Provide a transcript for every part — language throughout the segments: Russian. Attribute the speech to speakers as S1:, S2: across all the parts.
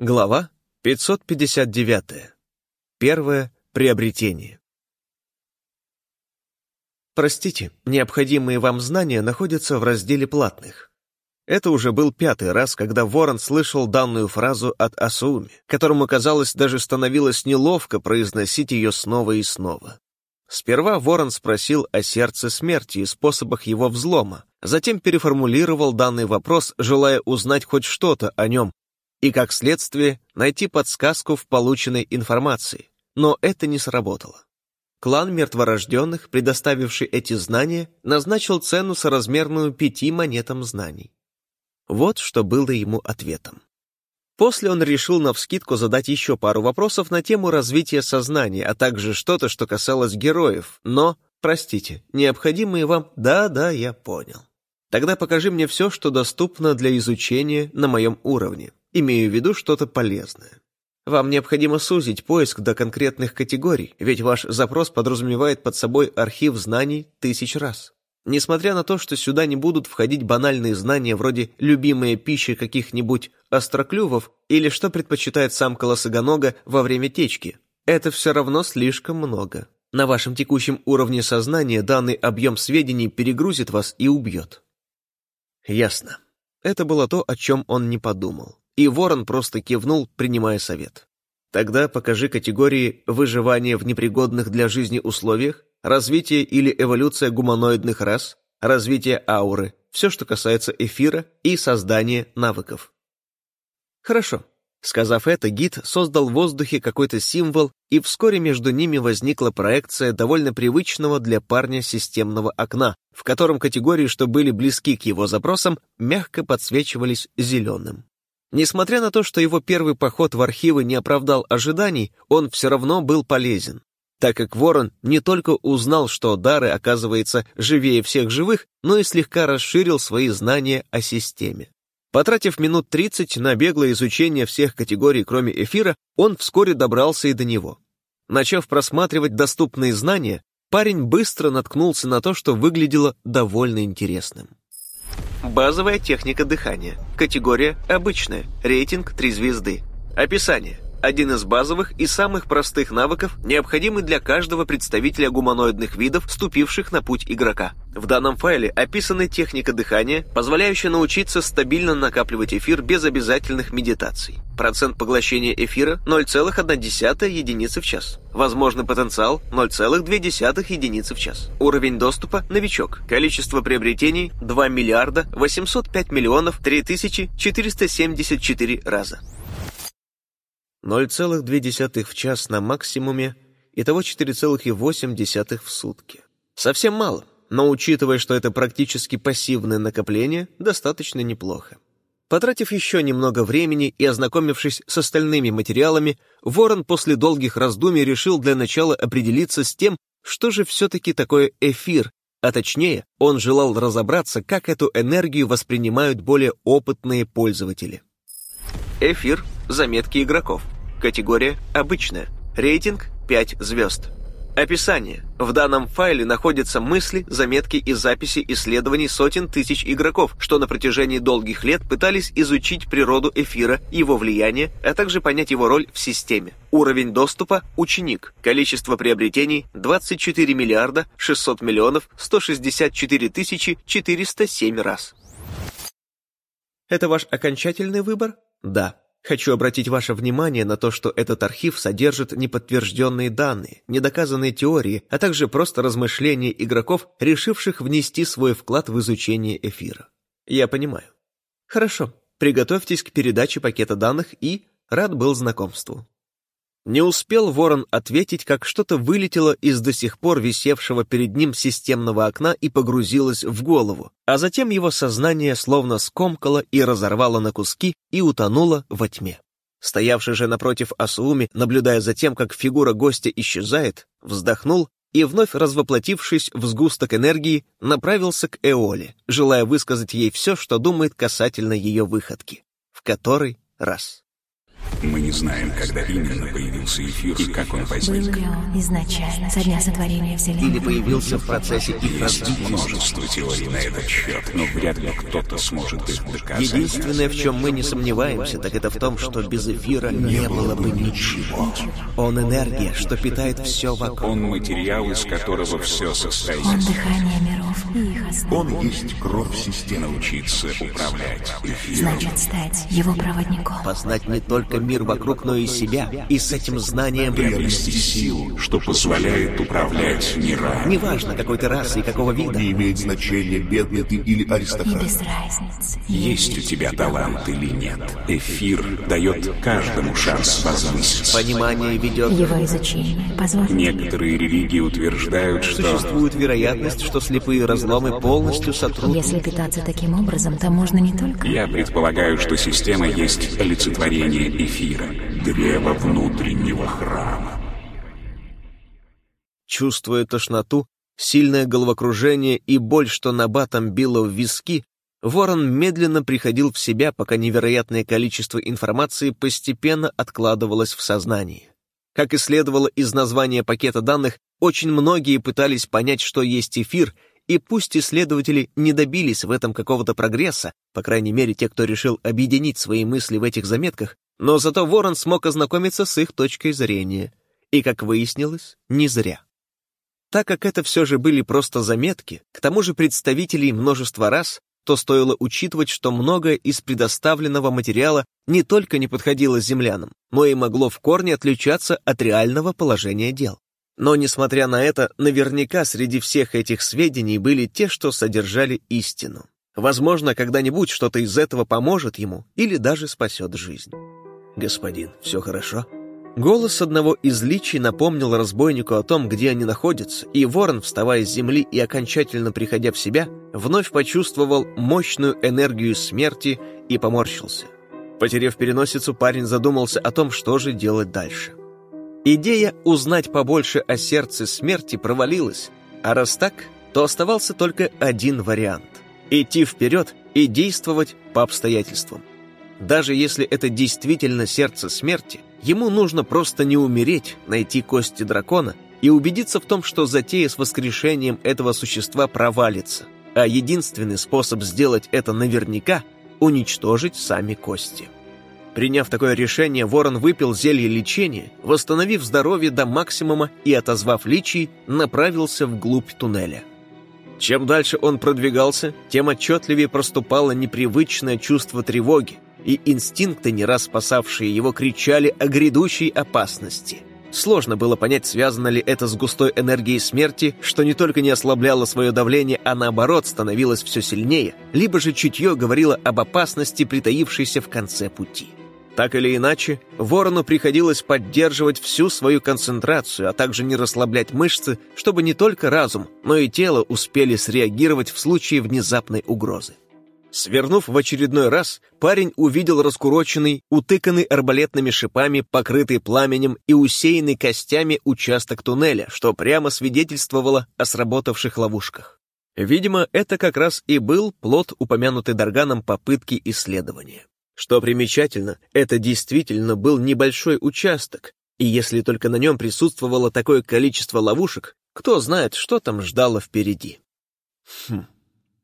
S1: Глава 559. Первое приобретение. Простите, необходимые вам знания находятся в разделе платных. Это уже был пятый раз, когда Ворон слышал данную фразу от Асуми, которому, казалось, даже становилось неловко произносить ее снова и снова. Сперва Ворон спросил о сердце смерти и способах его взлома, затем переформулировал данный вопрос, желая узнать хоть что-то о нем, и, как следствие, найти подсказку в полученной информации. Но это не сработало. Клан мертворожденных, предоставивший эти знания, назначил цену соразмерную пяти монетам знаний. Вот что было ему ответом. После он решил навскидку задать еще пару вопросов на тему развития сознания, а также что-то, что касалось героев, но, простите, необходимые вам «да-да, я понял». Тогда покажи мне все, что доступно для изучения на моем уровне. Имею в виду что-то полезное. Вам необходимо сузить поиск до конкретных категорий, ведь ваш запрос подразумевает под собой архив знаний тысяч раз. Несмотря на то, что сюда не будут входить банальные знания вроде любимая пища каких-нибудь остроклювов или что предпочитает сам колосогонога во время течки, это все равно слишком много. На вашем текущем уровне сознания данный объем сведений перегрузит вас и убьет. Ясно. Это было то, о чем он не подумал. И Ворон просто кивнул, принимая совет. Тогда покажи категории выживания в непригодных для жизни условиях развитие или эволюция гуманоидных рас, развитие ауры, все, что касается эфира и создание навыков. Хорошо. Сказав это, гид создал в воздухе какой-то символ, и вскоре между ними возникла проекция довольно привычного для парня системного окна, в котором категории, что были близки к его запросам, мягко подсвечивались зеленым. Несмотря на то, что его первый поход в архивы не оправдал ожиданий, он все равно был полезен так как Ворон не только узнал, что Дары, оказывается, живее всех живых, но и слегка расширил свои знания о системе. Потратив минут 30 на беглое изучение всех категорий, кроме эфира, он вскоре добрался и до него. Начав просматривать доступные знания, парень быстро наткнулся на то, что выглядело довольно интересным. Базовая техника дыхания. Категория «Обычная». Рейтинг 3 звезды. Описание. Один из базовых и самых простых навыков, необходимый для каждого представителя гуманоидных видов, вступивших на путь игрока. В данном файле описана техника дыхания, позволяющая научиться стабильно накапливать эфир без обязательных медитаций. Процент поглощения эфира 0,1 единицы в час. Возможный потенциал 0,2 единицы в час. Уровень доступа – новичок. Количество приобретений – 2 миллиарда 805 миллионов 3474 раза. 0,2 в час на максимуме, итого 4,8 в сутки. Совсем мало, но учитывая, что это практически пассивное накопление, достаточно неплохо. Потратив еще немного времени и ознакомившись с остальными материалами, Ворон после долгих раздумий решил для начала определиться с тем, что же все-таки такое эфир, а точнее, он желал разобраться, как эту энергию воспринимают более опытные пользователи. Эфир Заметки игроков. Категория «Обычная». Рейтинг 5 звезд. Описание. В данном файле находятся мысли, заметки и записи исследований сотен тысяч игроков, что на протяжении долгих лет пытались изучить природу эфира, его влияние, а также понять его роль в системе. Уровень доступа – ученик. Количество приобретений – 24 миллиарда 600 миллионов 164 тысячи 407 раз. Это ваш окончательный выбор? Да. Хочу обратить ваше внимание на то, что этот архив содержит неподтвержденные данные, недоказанные теории, а также просто размышления игроков, решивших внести свой вклад в изучение эфира. Я понимаю. Хорошо, приготовьтесь к передаче пакета данных и рад был знакомству. Не успел Ворон ответить, как что-то вылетело из до сих пор висевшего перед ним системного окна и погрузилось в голову, а затем его сознание словно скомкало и разорвало на куски и утонуло во тьме. Стоявший же напротив Асууми, наблюдая за тем, как фигура гостя исчезает, вздохнул и, вновь развоплотившись в сгусток энергии, направился к Эоле, желая высказать ей все, что думает касательно ее выходки. В который раз.
S2: Мы не знаем, когда именно появился эфир и как он возник.
S3: Был ли он изначально, со дня сотворения Вселенной?
S1: Или появился в процессе их
S2: Есть
S1: развития?
S2: множество теорий на этот счет, но вряд ли кто-то сможет их доказать.
S1: Единственное, в чем мы не сомневаемся, так это в том, что без эфира не было бы ничего. Он энергия, что питает все вокруг.
S2: Он материал, из которого все состоит.
S3: Он дыхание миров и их основ.
S4: Он есть кровь системы.
S2: Научиться управлять эфиром.
S3: Значит, стать его проводником.
S1: Познать не только мир вокруг, но и себя. И с этим знанием
S2: Приобрести силу, что позволяет управлять мирами.
S1: Неважно, какой ты расы и какого вида.
S4: Не имеет значения, бедный ты или
S3: И
S4: аристократ.
S3: без разницы.
S2: Есть у тебя талант или нет. Эфир дает каждому шанс возвыситься.
S1: Понимание ведет...
S3: Его изучение позволит
S2: Некоторые религии утверждают, что
S1: Существует вероятность, что слепые разломы полностью сотрут.
S3: Если питаться таким образом, то можно не только...
S2: Я предполагаю, что система есть олицетворение эфира, древо внутреннего храма.
S1: Чувствуя тошноту, сильное головокружение и боль, что набатом било в виски, Ворон медленно приходил в себя, пока невероятное количество информации постепенно откладывалось в сознании. Как и следовало из названия пакета данных, очень многие пытались понять, что есть эфир, и пусть исследователи не добились в этом какого-то прогресса, по крайней мере те, кто решил объединить свои мысли в этих заметках, но зато Ворон смог ознакомиться с их точкой зрения. И, как выяснилось, не зря. Так как это все же были просто заметки, к тому же представителей множества раз, то стоило учитывать, что многое из предоставленного материала не только не подходило землянам, но и могло в корне отличаться от реального положения дел. Но, несмотря на это, наверняка среди всех этих сведений были те, что содержали истину. Возможно, когда-нибудь что-то из этого поможет ему или даже спасет жизнь. «Господин, все хорошо?» Голос одного из личий напомнил разбойнику о том, где они находятся, и ворон, вставая с земли и окончательно приходя в себя, вновь почувствовал мощную энергию смерти и поморщился. Потерев переносицу, парень задумался о том, что же делать дальше. Идея узнать побольше о сердце смерти провалилась, а раз так, то оставался только один вариант — идти вперед и действовать по обстоятельствам. Даже если это действительно сердце смерти, ему нужно просто не умереть, найти кости дракона и убедиться в том, что затея с воскрешением этого существа провалится, а единственный способ сделать это наверняка — уничтожить сами кости. Приняв такое решение, Ворон выпил зелье лечения, восстановив здоровье до максимума и, отозвав личий, направился вглубь туннеля. Чем дальше он продвигался, тем отчетливее проступало непривычное чувство тревоги, и инстинкты, не раз спасавшие его, кричали о грядущей опасности. Сложно было понять, связано ли это с густой энергией смерти, что не только не ослабляло свое давление, а наоборот становилось все сильнее, либо же чутье говорило об опасности, притаившейся в конце пути. Так или иначе, ворону приходилось поддерживать всю свою концентрацию, а также не расслаблять мышцы, чтобы не только разум, но и тело успели среагировать в случае внезапной угрозы. Свернув в очередной раз, парень увидел раскуроченный, утыканный арбалетными шипами, покрытый пламенем и усеянный костями участок туннеля, что прямо свидетельствовало о сработавших ловушках. Видимо, это как раз и был плод упомянутой Дарганом попытки исследования. Что примечательно, это действительно был небольшой участок, и если только на нем присутствовало такое количество ловушек, кто знает, что там ждало впереди. Хм.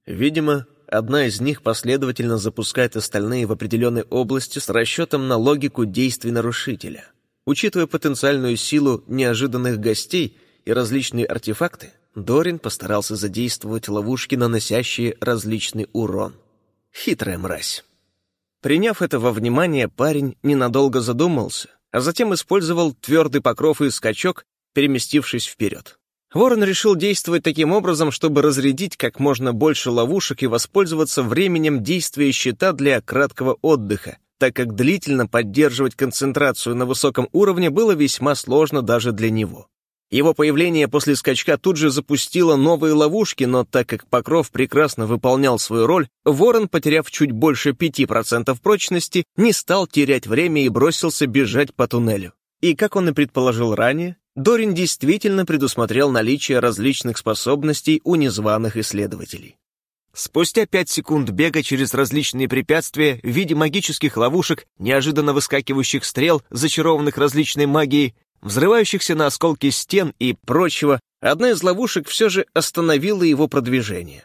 S1: Видимо, одна из них последовательно запускает остальные в определенной области с расчетом на логику действий нарушителя. Учитывая потенциальную силу неожиданных гостей и различные артефакты, Дорин постарался задействовать ловушки, наносящие различный урон. Хитрая мразь. Приняв это во внимание, парень ненадолго задумался, а затем использовал твердый покров и скачок, переместившись вперед. Ворон решил действовать таким образом, чтобы разрядить как можно больше ловушек и воспользоваться временем действия щита для краткого отдыха, так как длительно поддерживать концентрацию на высоком уровне было весьма сложно даже для него. Его появление после скачка тут же запустило новые ловушки, но так как Покров прекрасно выполнял свою роль, Ворон, потеряв чуть больше 5% прочности, не стал терять время и бросился бежать по туннелю. И, как он и предположил ранее, Дорин действительно предусмотрел наличие различных способностей у незваных исследователей. Спустя пять секунд бега через различные препятствия в виде магических ловушек, неожиданно выскакивающих стрел, зачарованных различной магией, взрывающихся на осколки стен и прочего, одна из ловушек все же остановила его продвижение.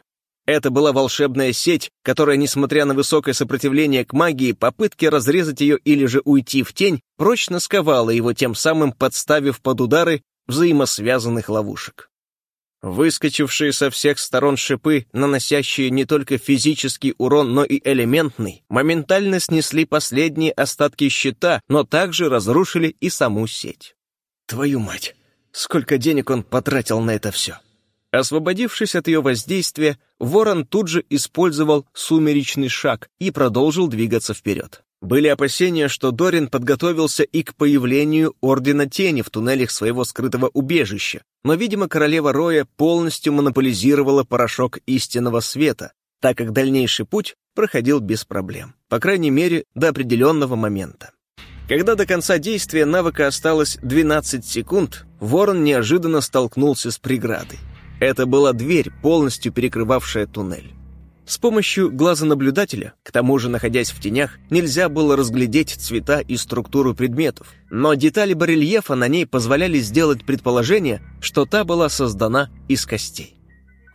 S1: Это была волшебная сеть, которая, несмотря на высокое сопротивление к магии, попытки разрезать ее или же уйти в тень, прочно сковала его, тем самым подставив под удары взаимосвязанных ловушек. Выскочившие со всех сторон шипы, наносящие не только физический урон, но и элементный, моментально снесли последние остатки щита, но также разрушили и саму сеть. Твою мать, сколько денег он потратил на это все! Освободившись от ее воздействия, ворон тут же использовал сумеречный шаг и продолжил двигаться вперед. Были опасения, что Дорин подготовился и к появлению Ордена Тени в туннелях своего скрытого убежища, но, видимо, королева Роя полностью монополизировала порошок истинного света, так как дальнейший путь проходил без проблем, по крайней мере, до определенного момента. Когда до конца действия навыка осталось 12 секунд, Ворон неожиданно столкнулся с преградой. Это была дверь, полностью перекрывавшая туннель. С помощью глаза наблюдателя, к тому же находясь в тенях, нельзя было разглядеть цвета и структуру предметов, но детали барельефа на ней позволяли сделать предположение, что та была создана из костей.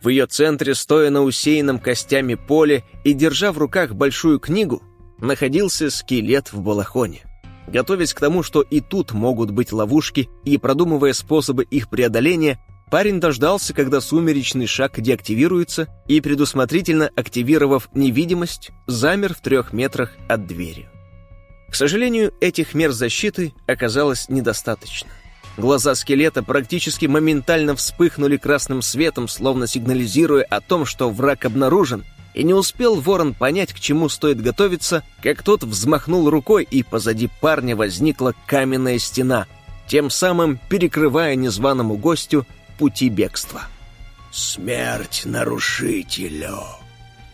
S1: В ее центре, стоя на усеянном костями поле и держа в руках большую книгу, находился скелет в балахоне. Готовясь к тому, что и тут могут быть ловушки, и продумывая способы их преодоления, Парень дождался, когда сумеречный шаг деактивируется, и, предусмотрительно активировав невидимость, замер в трех метрах от двери. К сожалению, этих мер защиты оказалось недостаточно. Глаза скелета практически моментально вспыхнули красным светом, словно сигнализируя о том, что враг обнаружен, и не успел ворон понять, к чему стоит готовиться, как тот взмахнул рукой, и позади парня возникла каменная стена, тем самым перекрывая незваному гостю пути бегства.
S5: «Смерть нарушителю!»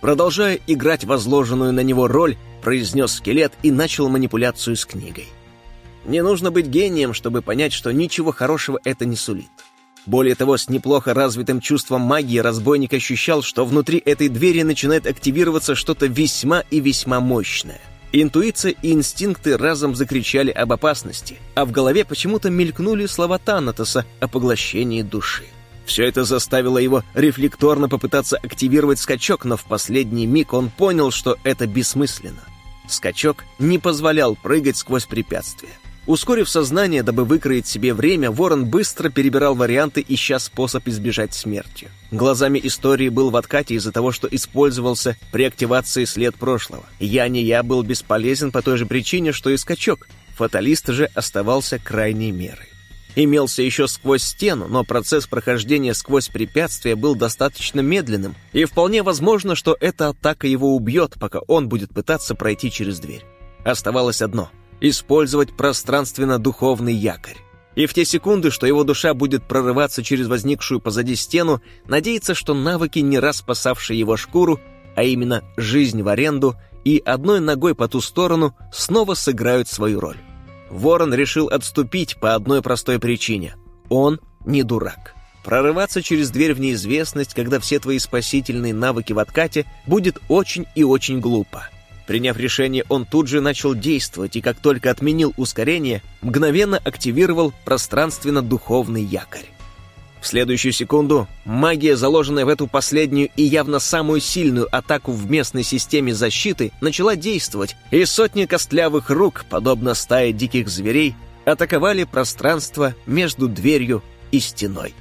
S1: Продолжая играть возложенную на него роль, произнес скелет и начал манипуляцию с книгой. Не нужно быть гением, чтобы понять, что ничего хорошего это не сулит. Более того, с неплохо развитым чувством магии разбойник ощущал, что внутри этой двери начинает активироваться что-то весьма и весьма мощное. Интуиция и инстинкты разом закричали об опасности, а в голове почему-то мелькнули слова Танатоса о поглощении души. Все это заставило его рефлекторно попытаться активировать скачок, но в последний миг он понял, что это бессмысленно. Скачок не позволял прыгать сквозь препятствия. Ускорив сознание, дабы выкроить себе время, Ворон быстро перебирал варианты, ища способ избежать смерти. Глазами истории был в откате из-за того, что использовался при активации след прошлого. «Я не я» был бесполезен по той же причине, что и скачок. Фаталист же оставался крайней мерой. Имелся еще сквозь стену, но процесс прохождения сквозь препятствия был достаточно медленным, и вполне возможно, что эта атака его убьет, пока он будет пытаться пройти через дверь. Оставалось одно — использовать пространственно-духовный якорь. И в те секунды, что его душа будет прорываться через возникшую позади стену, надеяться, что навыки, не раз спасавшие его шкуру, а именно жизнь в аренду и одной ногой по ту сторону, снова сыграют свою роль. Ворон решил отступить по одной простой причине. Он не дурак. Прорываться через дверь в неизвестность, когда все твои спасительные навыки в откате, будет очень и очень глупо. Приняв решение, он тут же начал действовать, и как только отменил ускорение, мгновенно активировал пространственно-духовный якорь. В следующую секунду магия, заложенная в эту последнюю и явно самую сильную атаку в местной системе защиты, начала действовать, и сотни костлявых рук, подобно стае диких зверей, атаковали пространство между дверью и стеной.